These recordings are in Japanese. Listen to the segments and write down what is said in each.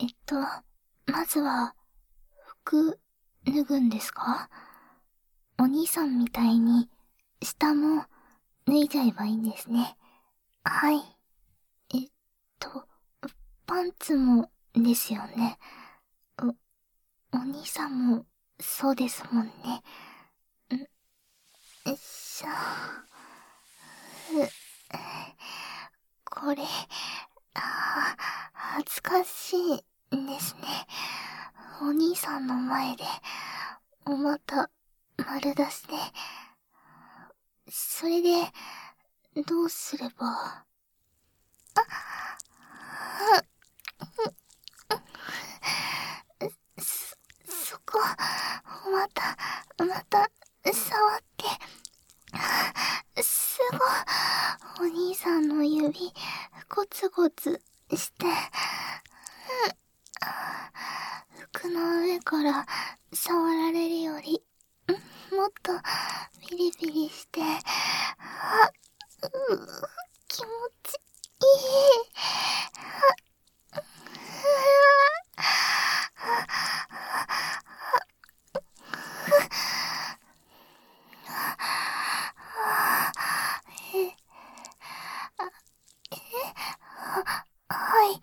えっと、まずは、服、脱ぐんですか？お兄さんみたいに、下も、脱いじゃえばいいんですね。はい。えっと、パンツも、ですよね。お、お兄さんも、そうですもんね。ん、よいしょ。これ、あ恥ずかしいですね。お兄さんの前で、お股、丸出しで。それで、どうすれば？あ、あそ、そこ、また、また、触って。すごい。お兄さんの指、ゴツゴツして。服の上から触られるより、もっとピリピリして、あ、う気持ちいい。はい。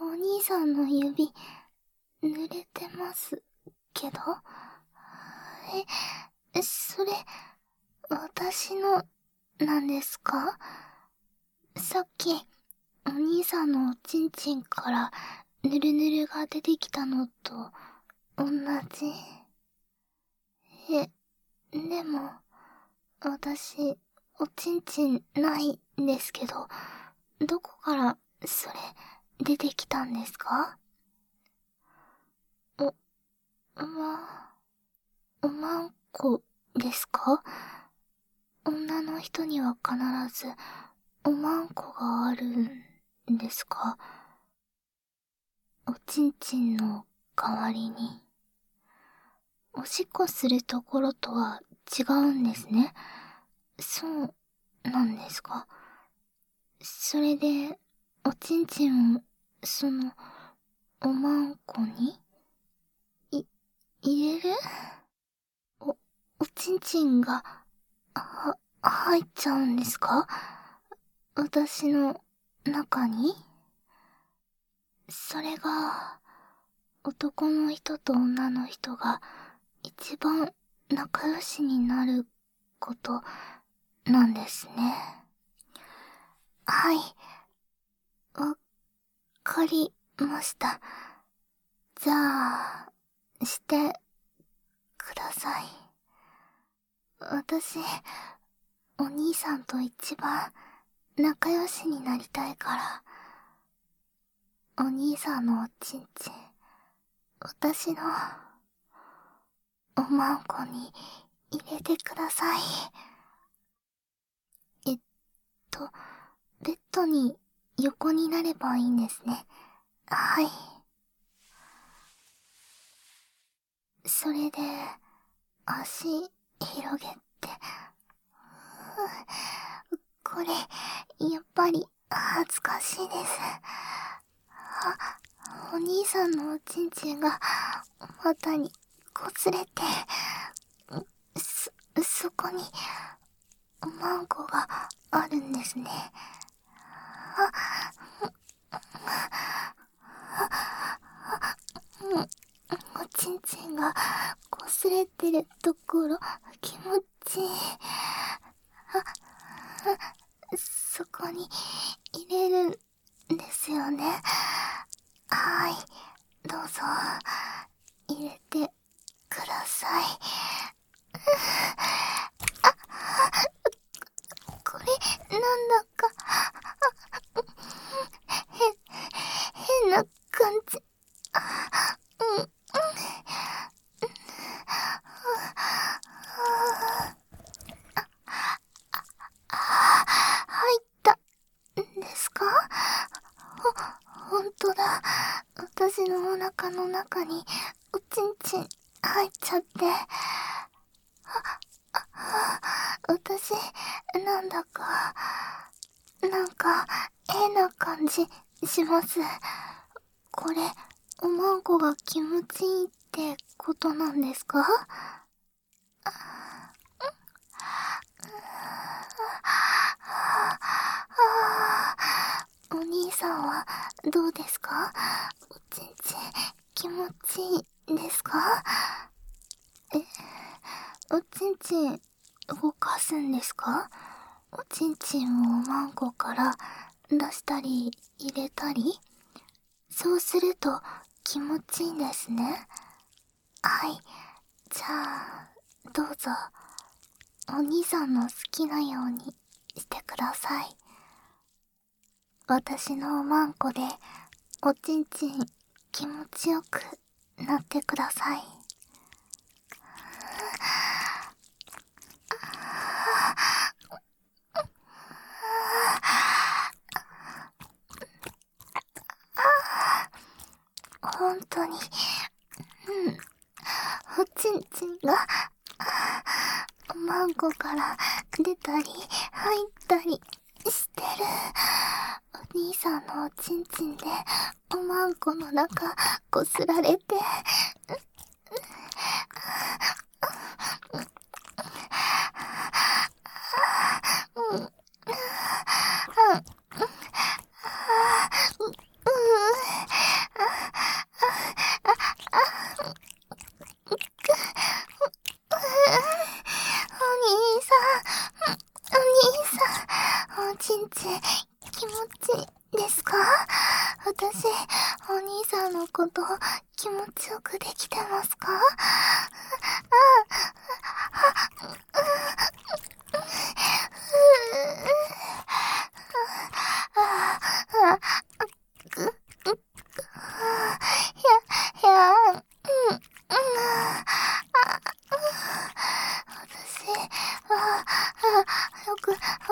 お兄さんの指、濡れてますけどえ、それ、私の、なんですかさっき、お兄さんのおちんちんから、が出てきたのと、同じ。え、でも、私、おちんちんないんですけど、どこからそれ出てきたんですか？お、ま、おまんこですか？女の人には必ずおまんこがあるんですか？おちんちんの代わりに。おしっこするところとは違うんですね。そうなんですか。それで、おちんちんを、その、おまんこに、い、入れる？お、おちんちんが、は、入っちゃうんですか？私の中に？それが、男の人と女の人が一番仲良しになることなんですね。はい。わかりました。じゃあ、してください。私、お兄さんと一番仲良しになりたいから、お兄さんのおちんちん、私の、おまんこに入れてください。えっと、ベッドに横になればいいんですね。はい。それで、足広げて。これ、やっぱり恥ずかしいです。お兄さんのおちんちんが、股に擦れて、そ、そこに、マンゴがあるんですね。おちんちんが擦れてるところ気持ちいい。あそこに入れるんですよね。はい。どうぞ、入れてください。あ、これ、なんだか、変、変な感じ。うん、うん。入ったんですかほ、ほんとだ。私のお腹の中に、おちんちん入っちゃって。私、なんだか、なんか、変な感じします。これ、おまんこが気持ちいいってことなんですかお兄さんはどうですか？おちんちん気持ちいいですか？え、おちんちん動かすんですか？おちんちんをおまんこから出したり入れたり？そうすると気持ちいいんですね。はい。じゃあ、どうぞ、お兄さんの好きなようにしてください。私のおまんこで、おちんちん気持ちよくなってください。本当に、うん、おちんちんが、おまんこから出たり、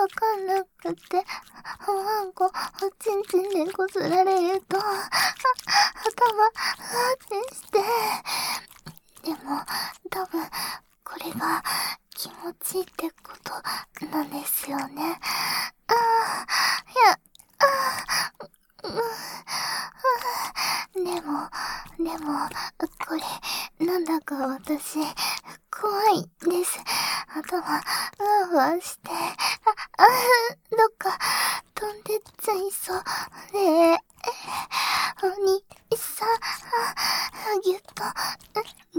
わかんなくて、おはんこ、おちんちんでこすられると、あ頭、ふわっして。でも、多分、これが気持ちいいってことなんですよね。どっか飛んでっちゃいそうねえ。お兄さん、ぎゅっと、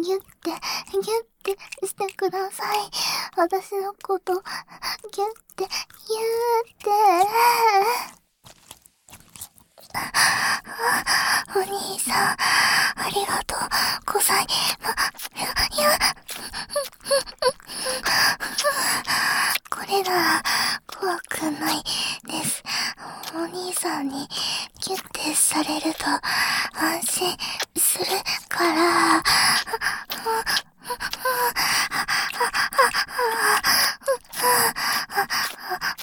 ぎゅって、ぎゅってしてください。私のこと、ぎゅって、ぎゅって。お兄さん、ありがとうございま、やや、れがら怖くないです。お兄さんにキュッてされると安心するから。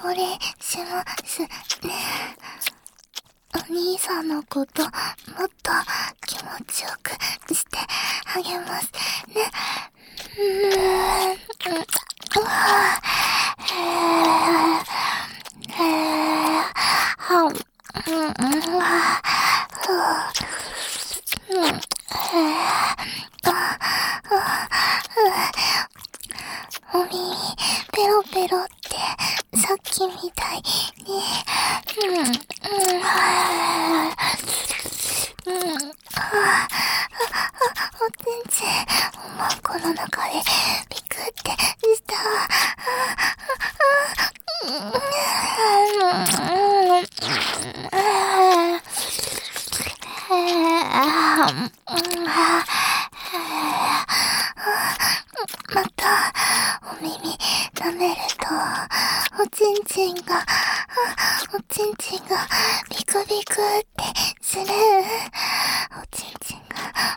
お礼しますね。お兄さんのことお耳、ペロペロって、さっきみたいに、ね、うん、うん、はぁ、うん、はぁ、あ、あ、ちん、おまんこの中で、ちんちんがビクビクってする。おちんちんが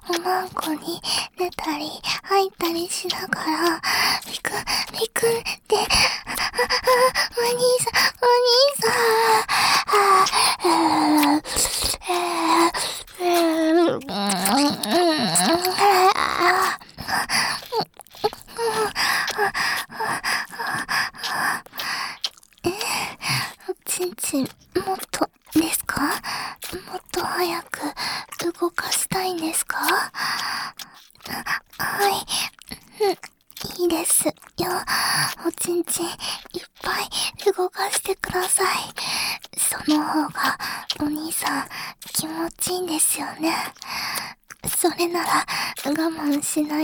おまんこに出たり入ったりしながら、ビクビクって、あ、あ、あ、お兄さん、お兄さん。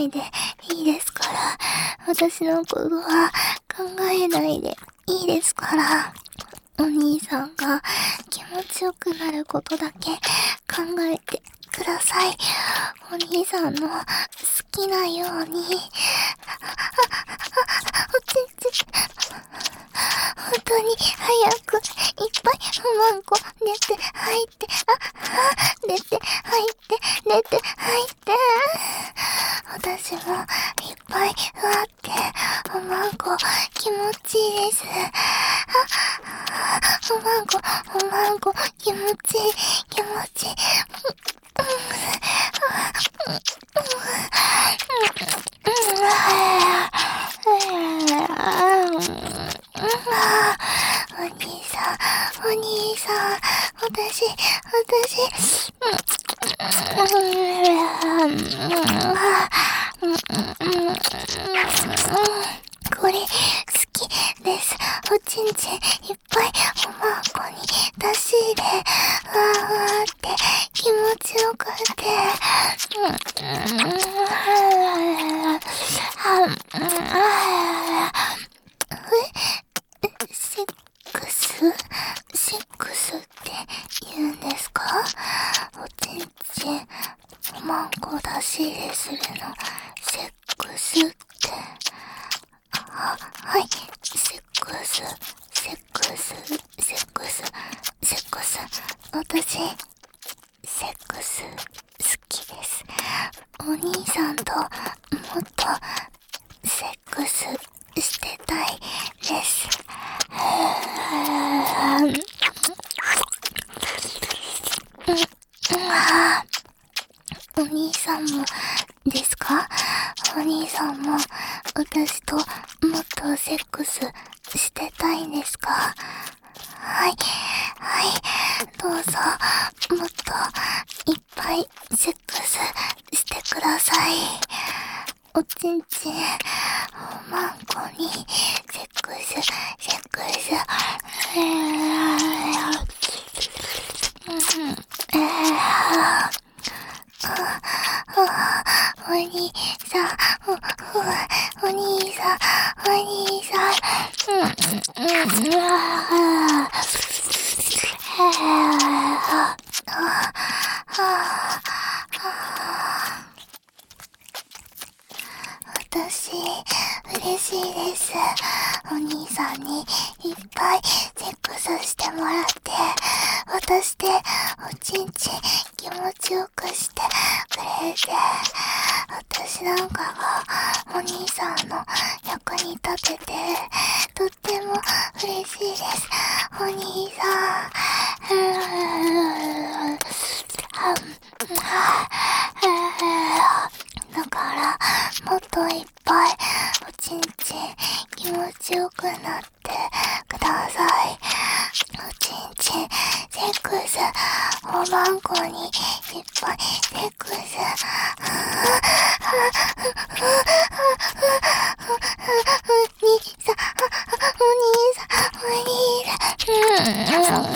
ないでいいですから。私のことは考えないでいいですから。お兄さんが気持ちよくなることだけ考えてください。お兄さんの好きなように。おちんちん本当に早くいっぱいおまんこ寝て入って、あ、あ、寝て入って、寝て入って。私もいっぱいふわっておまんこ気持ちいいです。あ、おまんこ、おまんこ気持ちいい、気持ちいい。お兄さん、お兄さん、私、私、これ、好きです。おちんちんいっぱいおまんこに出し入れ、わーわーって気持ちよくて、え、セックス？セックスって言うんですか？おちんちん、おまんこ出し入れするの、セックスって。あ、はい、セックス、セックス、セックス、セックス。私、セックス好きです。お兄さんともっとセックスしてたいです。お兄さんもですか？お兄さんも私ともっとセックスしてたいんですか？はい、はい、どうぞ、もっといっぱいセックスしてください。おちんちん、おまんこにセックス、セックス、えー、えーお兄さん、お、兄さん、お兄さん、うん、うん、うわ私、嬉しいです。お兄さんにいっぱいセックスしてもらって、渡して、おちんちん気持ちよくしてくれて、私なんかがお兄さんの役に立てて、とっても嬉しいです。お兄さん。だから、もっといっぱい、おちんちん気持ちよくなってください。おちんちん、セックス、おまんこにいっぱいセックス。お兄さん、お兄さん、お兄さん、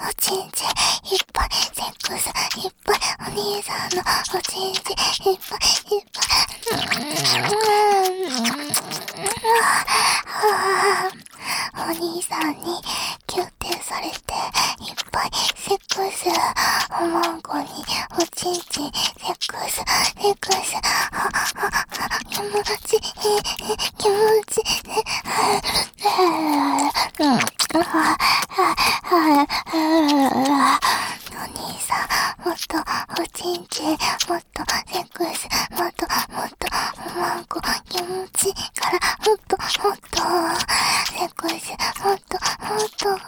おちんちんいっぱいセックスいっぱいお兄さんのおちんちんいっぱいいっぱいお兄さんにキュッてされていっぱいセックスおまんこにおちんちんセックスセックスはは気持ちいい気持ちいいうんはははお兄さんもっとおちんちんもっとセックスもっともっとおまんこ気持ちいいからもっともっとセックスもっとも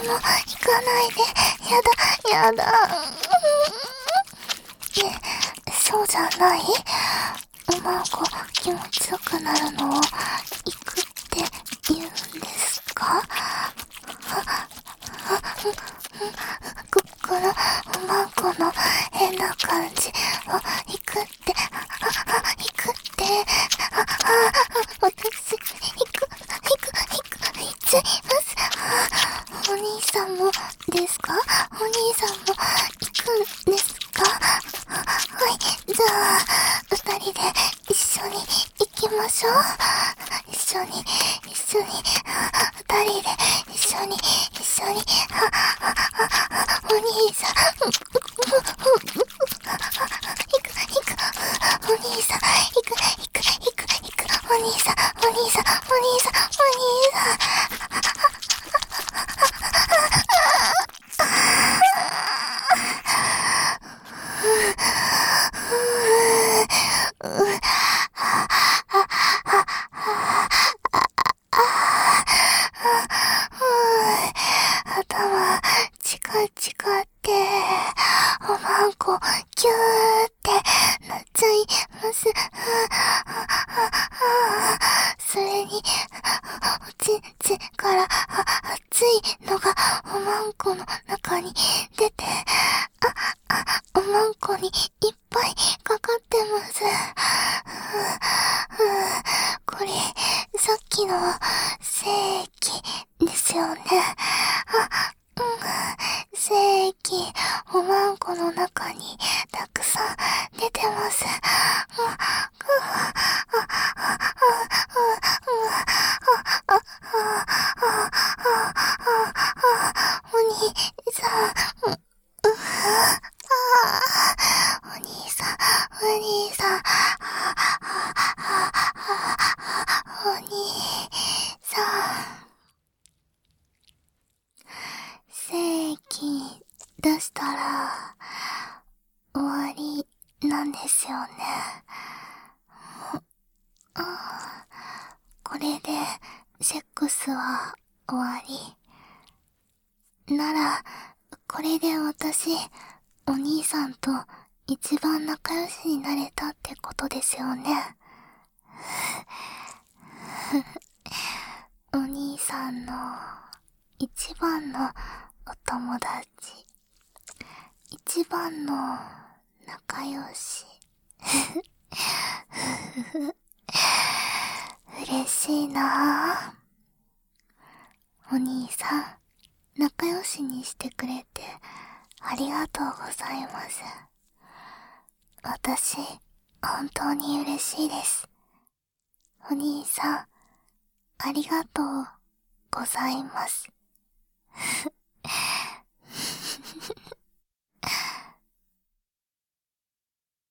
も行かないで。やだ、やだ。え、そうじゃない？おまんこ、気持ちよくなるの？を、行くって言うんですかこ、この、おまんこの変な感じを、行くって、行くって、あ、あ、私、行く、行く、行く、行っちゃいます。お兄さんもですかお兄さんも行くんですかはい、じゃあ、二人で一緒に行きましょう。一緒に、一緒に、二人で一緒に、一緒に、お兄さん、行く、行く、お兄さん、行く、行く、行く、行く、お兄さん、お兄さん、お兄さん、お兄さん、頭、チカチカって、おまんこ、キューってなっちゃいます。それに、おちんちから熱いのがおまんこの中に出て、あ、あ、おまんこにいっぱいかかってます。これ、さっきの正規ですよね。あ、うん、正規、おまんこの中にたくさん出てます。お兄さん、お兄さん、お兄さん、お兄さん。正規出したら、終わりなんですよね。これで、セックスは終わり。なら、これで私、お兄さんと一番仲良しになれたってことですよね。お兄さんの一番のお友達。一番の仲良し。嬉しいなぁ。お兄さん、仲良しにしてくれてありがとうございます。私、本当に嬉しいです。お兄さん、ありがとうございます。